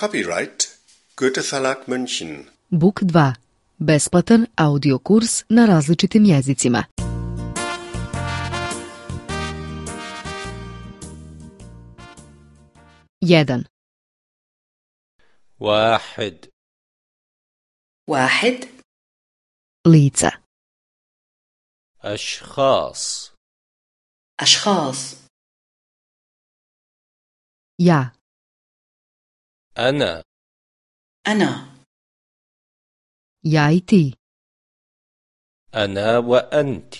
Copyright Goethe Verlag München. Book 2. Besplatan audio kurs na različitim jezicima. Jedan, واحد واحد lica, أشخاص أشخاص ja, أنا. أنا. Ti, أنا وأنت.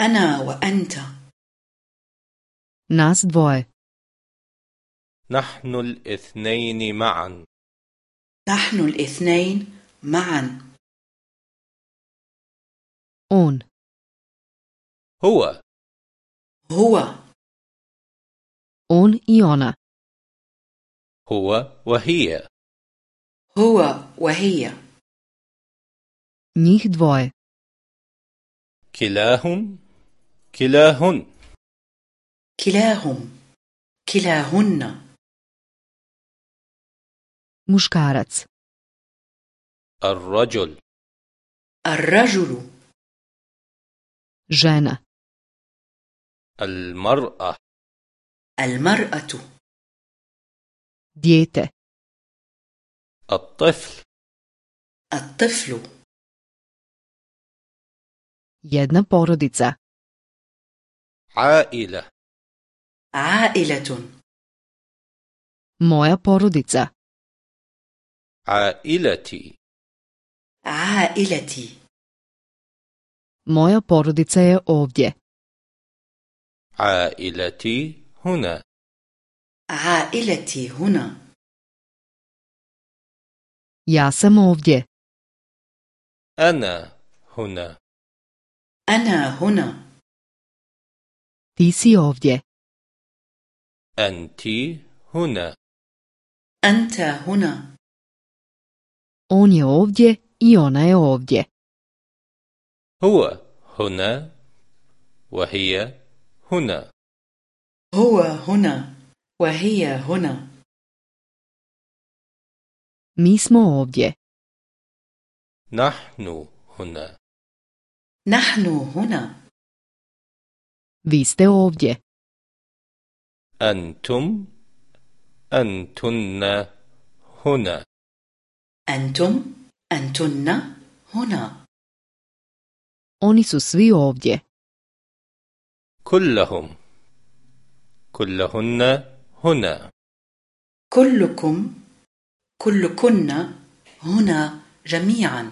أنا وأنت. Nas dvoje, نحن الاثنين معا. نحن الاثنين معا. On, هو. هو. I ona, هو وهي. هو وهي. njih dvoje, كلاهم كلاهن. كلاهم كلاهن. muškarac, الرجل. الرجل. žena, المرأة. المرأة. Dijete, الطفل الطفل jedna porodica, عائلة عائلة moja porodica, عائلتي عائلتي moja porodica je ovdje, عائلتي هنا عائلتي هنا. Ja sam ovdje, أنا هنا. أنا هنا. Ti si ovdje, أنت هنا. أنت هنا. On je ovdje i ona je ovdje, هو هنا وهي هنا. هو هنا. وهي هنا. Mi smo ovdje, نحن هنا. نحن هنا. Vi ste ovdje, أنتم أنتن هنا. أنتم أنتن هنا. Oni su svi ovdje, كلهم. كلهن هنا. كلكم كلكن هنا جميعا.